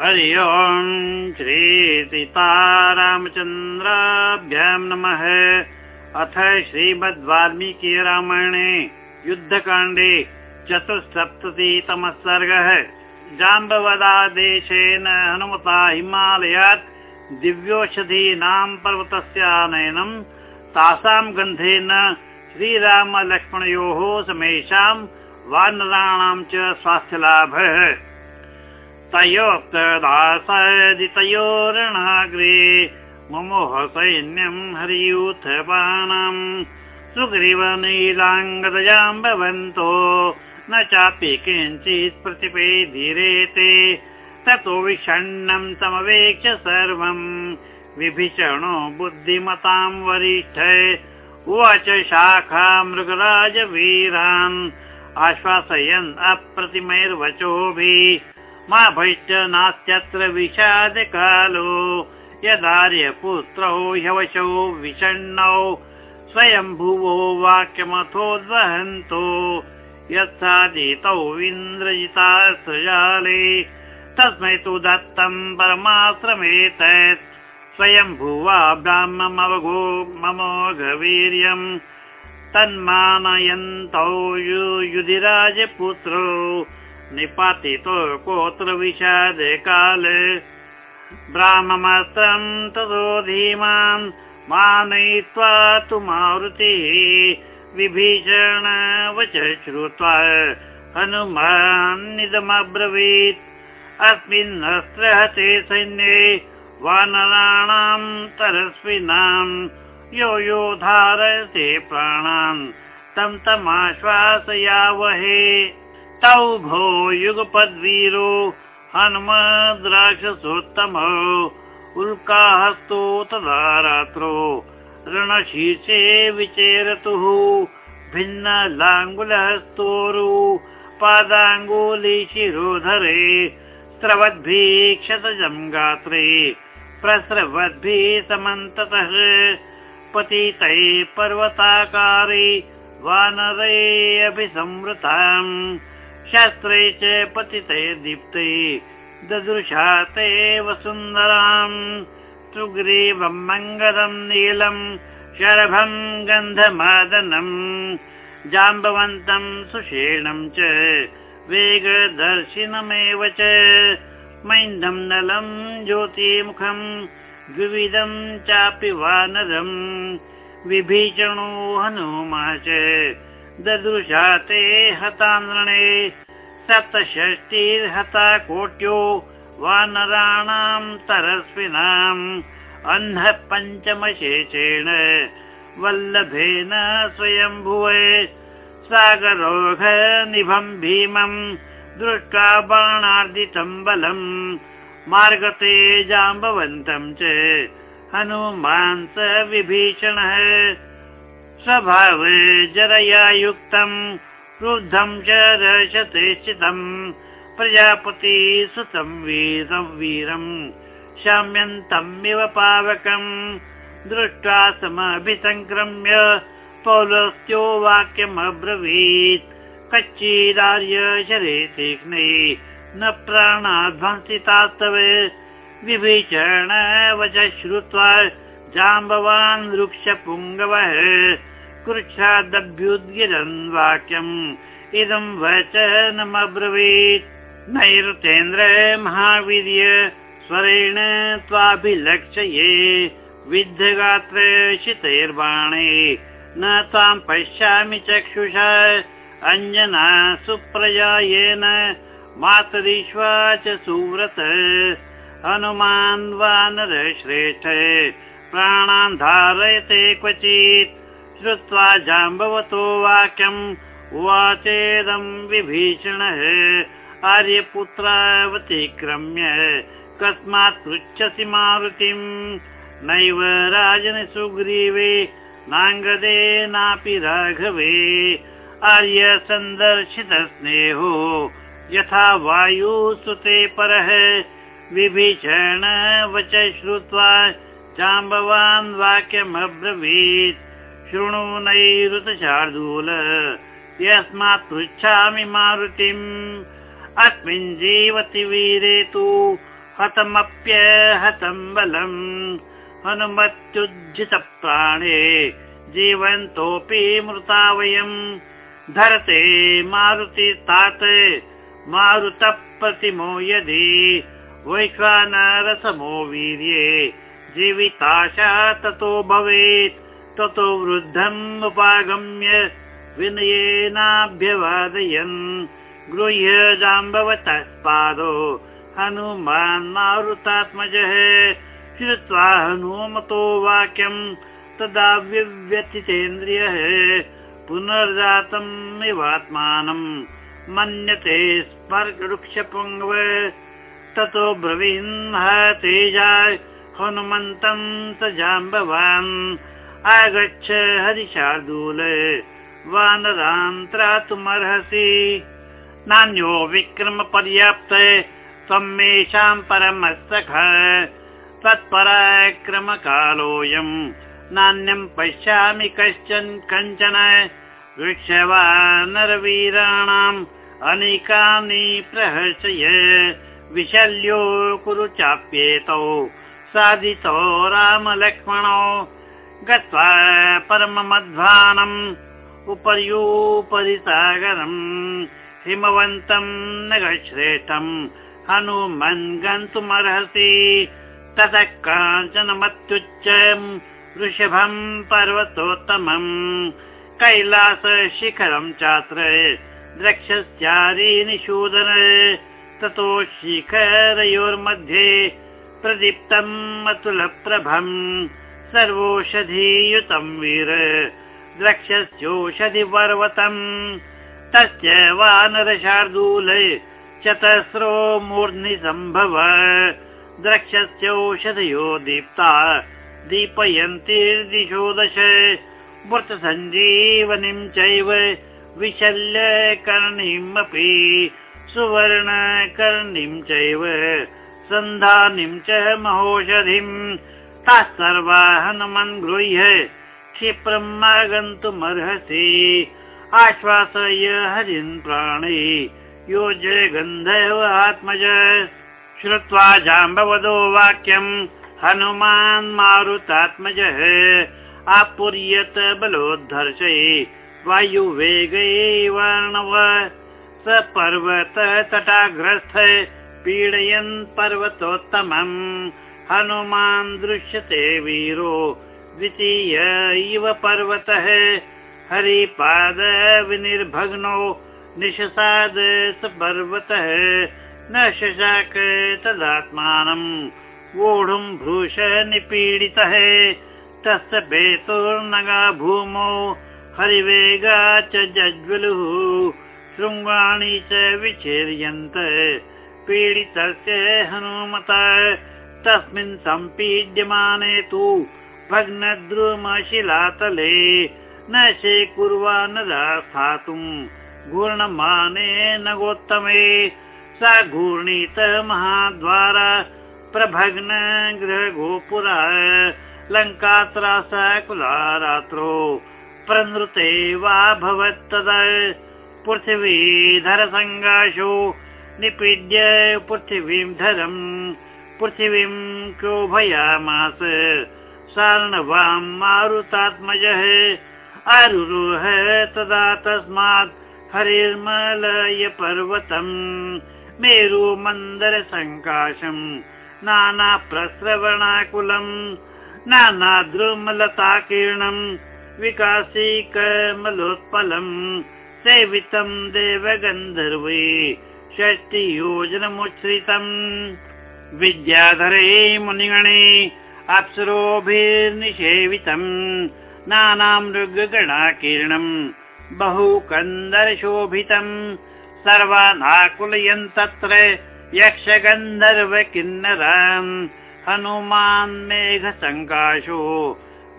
हरि ओम् श्रीसीतारामचन्द्राभ्यां नमः। अथ श्रीमद्वाल्मीकि रामायणे युद्धकाण्डे चतुस्सप्ततितमः सर्गः। जाम्बवदादेशेन हनुमता हिमालयात् दिव्योषधीनां पर्वतस्य आनयनं तासां गन्धेन श्रीरामलक्ष्मणयोः समेषां वानराणां च स्वास्थ्यलाभः तयोक्तदासदितयोरणाग्रे ममोह सैन्यं हरियूथपानां सुग्रीवनीलाङ्गदजां भवन्तो न चापि किञ्चित् प्रतिपेधिरेते ततो विषण्णं समवेक्ष्य सर्वम् विभीषणो बुद्धिमतां वरिष्ठ उवाच शाखा मृगराजवीरान् आश्वासयन् अप्रतिमैर्वचोभिः मा भैश्च नास्त्यत्र विषादकालो। यदार्यपुत्रौ ह्यवशौ विषण्णौ स्वयम्भुवो वाक्यमथोद्वहन्तो यत्सादितौ इन्द्रजितास्त्रजाले तस्मै तु दत्तं परमाश्रमेतत्। स्वयम्भुवा ब्राह्ममवगो ममोघवीर्यम् तन्मानयन्तौ युधिराजपुत्रौ निपातितो कोत्र विषादे काले ब्राह्ममस्त्रं ततो धीमान् मानयित्वा तु मारुतिः विभीषण वच श्रुत्वा हनुमान्निदमब्रवीत्। अस्मिन् अस्त्रहते सैन्ये वानराणां तरस्विनां यो यो धारयते प्राणान् तं तमाश्वासयावहे तौ भो युगपद्वीरो हनुमद्राक्षसोत्तमो उल्काहस्तो तदा रात्रो रणशीर्षे विचेरतुः भिन्नलाङ्गुलहस्तोरु पादाङ्गुली शिरोधरे स्रवद्भिः क्षतजं गात्रे प्रस्रवद्भिः समन्ततः पतितैः पर्वताकारे वानरे अभिसंवृताम् शस्त्रे च पतिते दीप्ते ददृशा ते वसुन्दराम् सुग्रीवं मङ्गलं नीलं शरभं गन्धमादनम् जाम्बवन्तं सुषेणं च वेगदर्शिनमेव च। मैन्दं नलं ज्योतिमुखं द्विविधं चापि वानरम् विभीषणो हनुमा च ददृशा ते हतानृणे सप्तषष्टिर्हता कोट्यो वानराणां तरस्विनाम् अन्धः पञ्चमशेषेण वल्लभेन स्वयम्भुवे सागरोघ निभं भीमम् दृष्ट्वा बाणार्दितं बलम् मार्गते जाम्बवन्तं च हनुमान् स विभीषणः स्वभाव जरया युक्तम् क्रुद्धं च रशतेश्चितम् प्रजापति सुसंवीरम् शाम्यन्तमिव पावकम्। दृष्ट्वा समभिसङ्क्रम्य पौलस्त्यो वाक्यमब्रवीत्। कच्चिदार्य शरे तीक्ष्णे न प्राणाध्वंसितास्तव विभीषण वच श्रुत्वा जाम्बवान् वृक्षपुङ्गवः कृच्छादभ्युद्गिरन् वाक्यम्। इदं वचनमब्रवीत्। नैऋतेन्द्र महावीर्य स्वरेण त्वाभिलक्षये विद्धगात्र शितैर्बाणे न त्वां पश्यामि चक्षुषा अञ्जना सुप्रजायेन। मातरिष्वा च सुव्रत हनुमान् वानर श्रेष्ठ प्राणान् धारयते क्वचित् श्रुत्वा जाम्बवतो वाक्यम् उवाचेदं विभीषणः आर्यपुत्रावतिक्रम्य कस्मात् पृच्छसि मारुतिम्। नैव राजन सुग्रीवे नाङ्गदेनापि राघवे। आर्य सन्दर्शित स्नेहो यथा वायुसुते परः। विभीषण वच श्रुत्वा जाम्बवान् वाक्यमब्रवीत् शृणु नैरुतशार्दूल। यस्मात् पृच्छामि मारुतिम्। अस्मिन् जीवति वीरे तु हतमप्यहतं बलम्। हनुमत्युज्झित प्राणे जीवन्तोऽपि मृता वयम्। धरते मारुति तात मारुतः प्रतिमो यदि। वैश्वानरसमो वीर्ये जीविताशा ततो भवेत् ततो वृद्धम् उपागम्य विनयेनाभ्यवादयन्। गृह्य जाम्बवतः पादो हनुमान् मारुतात्मजः। श्रुत्वा हनुमतो वाक्यम् तदा विव्यथितेन्द्रियः। पुनर्जातम् इवात्मानम् मन्यते स्पर्गवृक्षपुङ्गव ततो ब्रवीन् तेजा हनुमन्तम् स जाम्बवान् आगच्छ हरिशार्दूल वानरान्त्रातुमर्हसि। नान्यो विक्रम पर्याप्त त्वमेषाम् परमस्तख। तत्पराक्रमकालोऽयम् नान्यम् पश्यामि कश्चन कञ्चन। वृक्षवानरवीराणाम् अनेकानि प्रहर्षय। विशल्यो कुरु चाप्येतौ साधितो रामलक्ष्मणौ गत्वा परममध्वानम् उपर्युपरि सागरम् हिमवन्तम् नगश्रेष्ठम् हनुमन् गन्तुमर्हसि ततः काञ्चनमत्युच्चम् वृषभम् पर्वतोत्तमम् कैलासशिखरम् चात्र द्रक्षस्यारीनिषूदन ततो शिखरयोर्मध्ये प्रदीप्तम् अतुलप्रभम् सर्वोषधियुतम् वीर द्रक्षस्योषधिपर्वतम् तस्य वानरशार्दूल चतस्रो मूर्ध्नि सम्भव द्रक्षस्योषधयो दीप्ता दीपयन्तीर्दिशो दश मृतसञ्जीवनीम् चैव विशल्यकर्णीमपि सुवर्णकर्णीम् चैव सन्धानीम् च महोषधिम् सर्वा हनुमन् गृह्य क्षिप्रम् आगन्तुमर्हसि आश्वासय हरिन् प्राणे। योज गन्धर्व आत्मज। श्रुत्वा जाम्बवदो वाक्यम् हनुमान् मारुतात्मजः। आपुर्यत बलोद्धर्षै। वायुवेगै वर्णव। स पर्वत तटाग्रस्थ पीडयन् पर्वतोत्तमम् हनुमान् दृश्यते वीरो द्वितीय इव पर्वतः। हरिपाद विनिर्भग्नो निशसाद स पर्वतः न शशाक तदात्मानम् वोढुम् भ्रूश निपीडितः। तस्य पेतुर्नगा भूमौ हरिवेगा च जज्वलुः। शृङ्गाणि च विचिर्यन्त पीडितस्य हनुमत तस्मिन् सम्पीड्यमाने तु भग्नद्रुमशिलातले न शेकुर्वा न स्थातुम् घूर्णमाने न गोत्तमे। सा घूर्णीत महाद्वारा प्रभग्न लङ्कात्रा सा कुला रात्रो प्रनृते वा भवत्तदा। पृथिवीधरसङ्गाशो निपीड्य पृथिवीं धरम् पृथिवीं क्रोभयामास सार्णवां मारुतात्मजः। अरुरुह तदा तस्मात् हरिर्मलय पर्वतम् मन्दर सङ्काशम् नानाप्रस्रवणाकुलम् नानाद्रुमलताकीर्णम् विकासीकमलोत्पलम् सेवितम् देवगन्धर्वे षष्टियोजनमुच्छ्रितम् विद्याधरे मुनिगणे अप्सरोभिर्निषेवितम् नानां मृगगणाकीर्णम् बहु कन्दरशोभितम् सर्वानाकुलयन् तत्र यक्षगन्धर्व किन्नरान् हनुमान् मेघसङ्काशो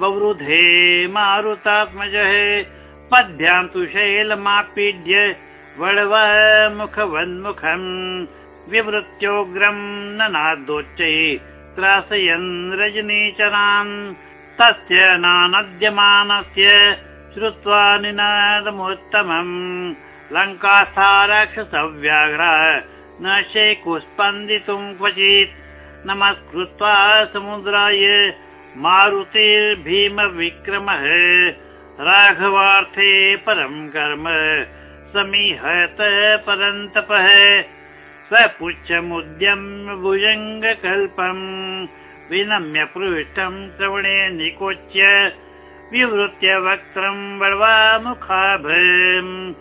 ववृधे मारुतात्मजः पद्भ्यां तु शैलमापीड्य वळव मुखवन्मुखम् विवृत्योग्रम् ननादोच्चै त्रासयन् रजनीचरान्। तस्य नानद्यमानस्य श्रुत्वा निनादमुत्तमम्। लङ्कास्था राक्षसव्याघ्र न शेकुस्पन्दितुं क्वचित्। नमस्कृत्वा समुद्राय मारुतिर्भीमविक्रमः राघवार्थे परं कर्म। समीहत परन्तपः स्वपुच्छमुद्यम्य भुजङ्गकल्पम् विनम्य पृष्ठं श्रवणे निकोच्य विवृत्य वक्त्रं बलवामुखाभम्।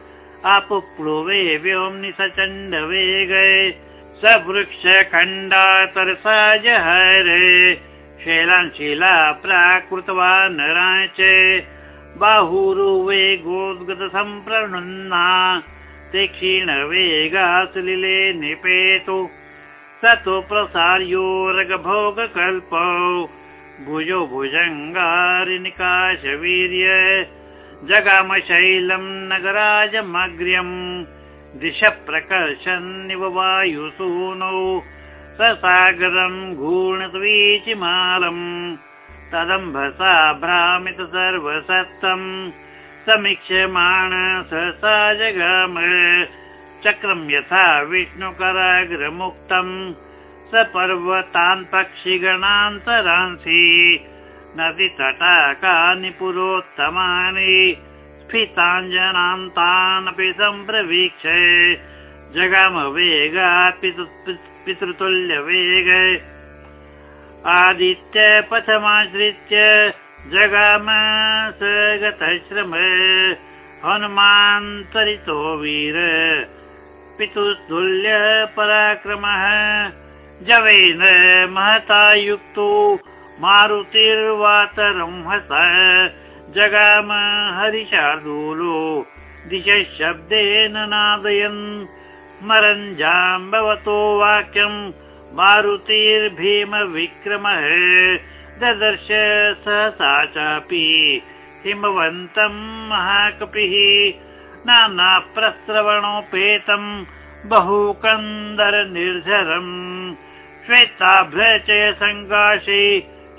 आपुप्लुवे व्योम्नि स चण्डवेगे स वृक्षखण्डातरसा जहरे। शैलाञ्शीला प्राकृतवान् राच बाहुरुवे गोद्गत सम्प्रणुन्ना ते क्षीणवेगासलिले निपेतु। स तु प्रसार्योरगभोगकल्पौ। भुजो भुजङ्गारिनिकाशवीर्य। जगामशैलम् नगराजमग्र्यम् दिश प्रकर्षन्निव वायुसूनौ। स सागरम् घूर्णत्वीचिमालम् तदम्भसा भ्रामित सर्वसत्तम् समीक्ष्यमाण सहसा जगाम। चक्रं यथा विष्णुकराग्रमुक्तम् स पर्वतान् पक्षिगणान्तरांसि। नदीतटाकानि पुरोत्तमानि। स्फीताञ्जनान्तानपि सम्प्रवीक्ष। जगाम वेगात् पितृतुल्यवेग। आदित्य पथमाश्रित्य जगाम गतश्रम हनुमान् त्वरितो वीर। पितुस्तुल्य पराक्रमः जवेन महता युक्तो मारुतिर्वातरंहस जगाम हरिशार्दूलो दिश शब्देन नादयन् स्मरन् जाम्बवतो वाक्यम् मारुतिर्भीमविक्रमः ददर्श सहसा चापि हिमवन्तम् महाकपिः नानाप्रस्रवणोपेतम् बहु कन्दर निर्झरम् श्वेताभ्रचय सङ्काशे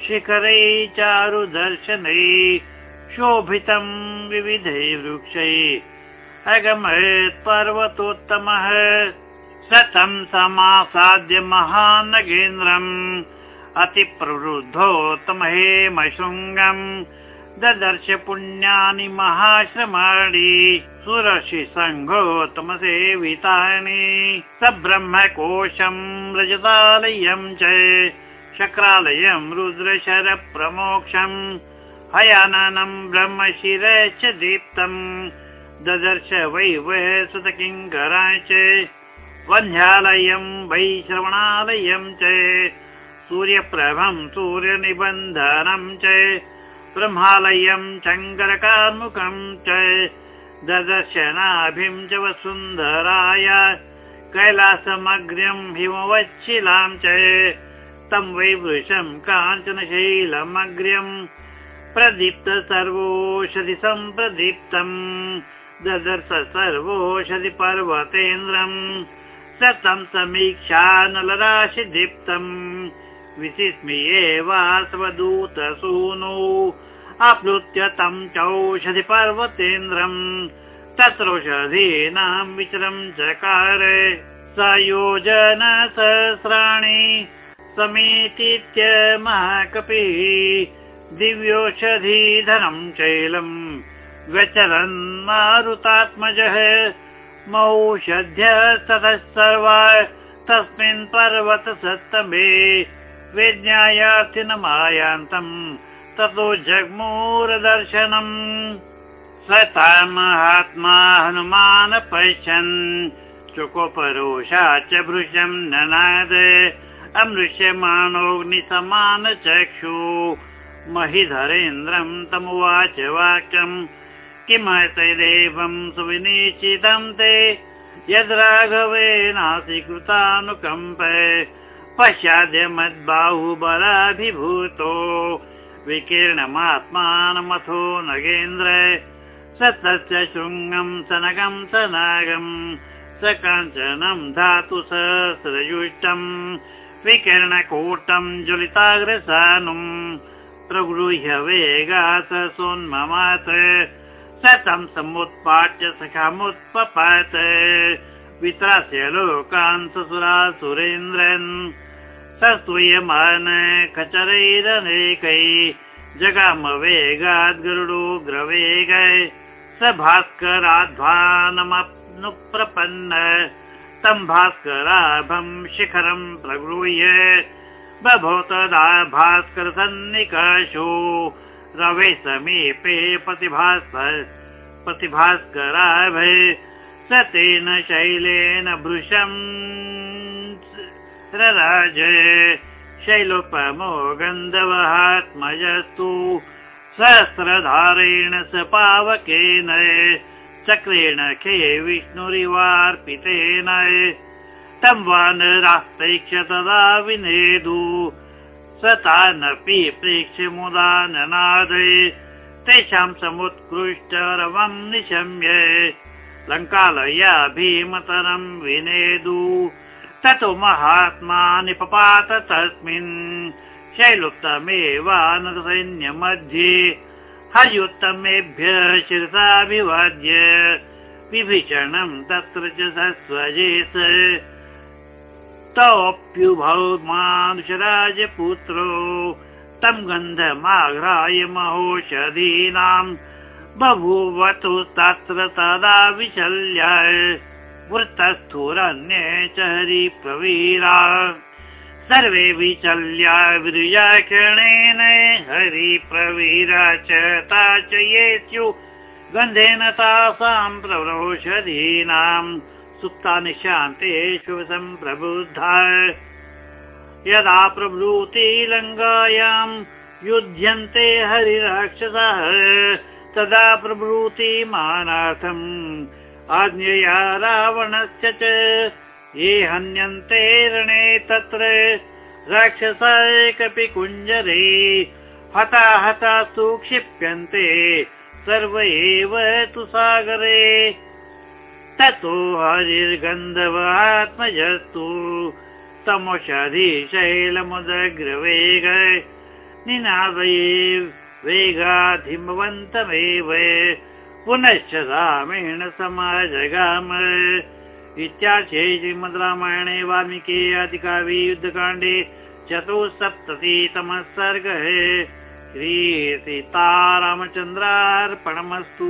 शिखरै चारुदर्शनै शोभितम् विविधै वृक्षै। अगमयत् पर्वतोत्तमः शतं समासाद्य महानगेन्द्रम् अतिप्रवृद्धोत्तमहेम शृङ्गम् ददर्श पुण्यानि महाश्रमाणि सुरशि सङ्घोत्तमसेवितानि स ब्रह्मकोशम् रजतालयम् च शक्रालयम् रुद्रशर प्रमोक्षम् हयाननम् ब्रह्मशिर च दीप्तम् ददर्श वै वै सुतकिङ्करा च वन्ध्यालयम् वै श्रवणालयम् च सूर्यप्रभम् सूर्यनिबन्धनम् च ब्रह्मालयम् शङ्करकार्मुकम् च ददर्शनाभिम् च वसुन्धराय कैलासमग्र्यम् हिमवच्छिलाम् च तम् वैवृशम् काञ्चनशैलमग्र्यम् प्रदीप्त सर्वोषधि सम्प्रदीप्तम् ददर्श सर्वोषधि पर्वतेन्द्रम् स तम् समीक्षा नलराशिदीप्तम् विसिस्मियेवास्वदूतसूनो आप्लुत्य तम् चौषधि पर्वतेन्द्रम् तत्रौषधीनाम् विचरम् चकार सयोजन सहस्राणि समेतीत्य महाकपिः दिव्योषधीधरम् शैलम् व्यचरन् मारुतात्मजः। मौषध्य ततः सर्वा तस्मिन् पर्वत सत्तमे वेज्ञायार्थिनमायान्तम् ततो जग्मूरदर्शनम्। स महात्मा हनुमान पश्यन् चुकोपरोषा च भृशम् ननाद अमृश्यमाणोऽग्निसमान चक्षु। महिधरेन्द्रम् तमुवाच वाक्यम् किमतैदेवम् सुविनिश्चितम् ते? यद्राघवेनासि कृतानुकम्प पश्चाद्य मद्बाहुबलाभिभूतो। विकीर्णमात्मानमथो नगेन्द्र। स तस्य शृङ्गम् सनगम् स नागम् स काञ्चनम् धातु सहस्रयुष्टम् विकिरणकूटम् ज्वलिताग्रसानुम् प्रगृह्य वेगा स सोन्ममात्। स तम् समुत्पाट्य सखामुत्पपात। वित्रास्य लोकान् ससुरा सुरेन्द्रन् सस्तूयमान खचरैरनेकै जगाम वेगाद् गरुडो ग्रवेगै स भास्कराध्वानमनुप्रपन्न तं भास्कराभं शिखरं प्रगृह्य बभो तदा भास्कर सन्निकषो रवे समीपे प्रतिभास्कर प्रतिभास्कराभे स तेन शैलेन भृशम् रराज शैलोपमो गन्धवहात्मजस्तु सहस्रधारेण स पावकेन चक्रेण खे विष्णुरिवार्पितेन। तं वानरास्तैक्ष तदा विनेदु स तानपि प्रेक्ष्य मुदा ननादे तेषां समुत्कृष्टरवं निशम्य लङ्कालया भीमतरं विनेदु ततो महात्मा निपपात तस्मिन्। शैलोत्तमेवानसैन्यमध्ये हर्युत्तमेभ्यः शिरसाभिवाद्य विभीषणं तत्र च सस्वजेत तोऽप्युभौ मानुषराजपुत्रो तं गन्धमाघ्राय महोषधीनाम् बभूवतु तत्र तदा विचल्य वृत्तस्थुरन्ये च हरिप्रवीरा। सर्वे विचल्या विरुजाक्षणेन हरिप्रवीरा च ता च ये स्युः। गन्धेन तासां प्रवरोषधीनाम् सुप्तानि शान्तेषु सम्प्रबुद्धा यदा प्रभृति लङ्गायां युध्यन्ते हरिराक्षसः तदा प्रभृति मानार्थम् आज्ञया रावणस्य च। ये हन्यन्ते रणे तत्र। राक्षसा एकपि कुञ्जरे। हता हता सुक्षिप्यन्ते। सर्व एव तु सागरे। ततो हरिर्गन्धवात्मजस्तु। तमोषधि शैलमुदग्रवेग निनादये वेगाधिमवन्तमेव पुनश्च रामेण समाजगाम। इत्याख्ये श्रीमद् रामायणे वाल्मीकि आदिकाव्ये युद्धकाण्डे चतुस्सप्ततितमः सर्गः। श्रीसीतारामचन्द्रार्पणमस्तु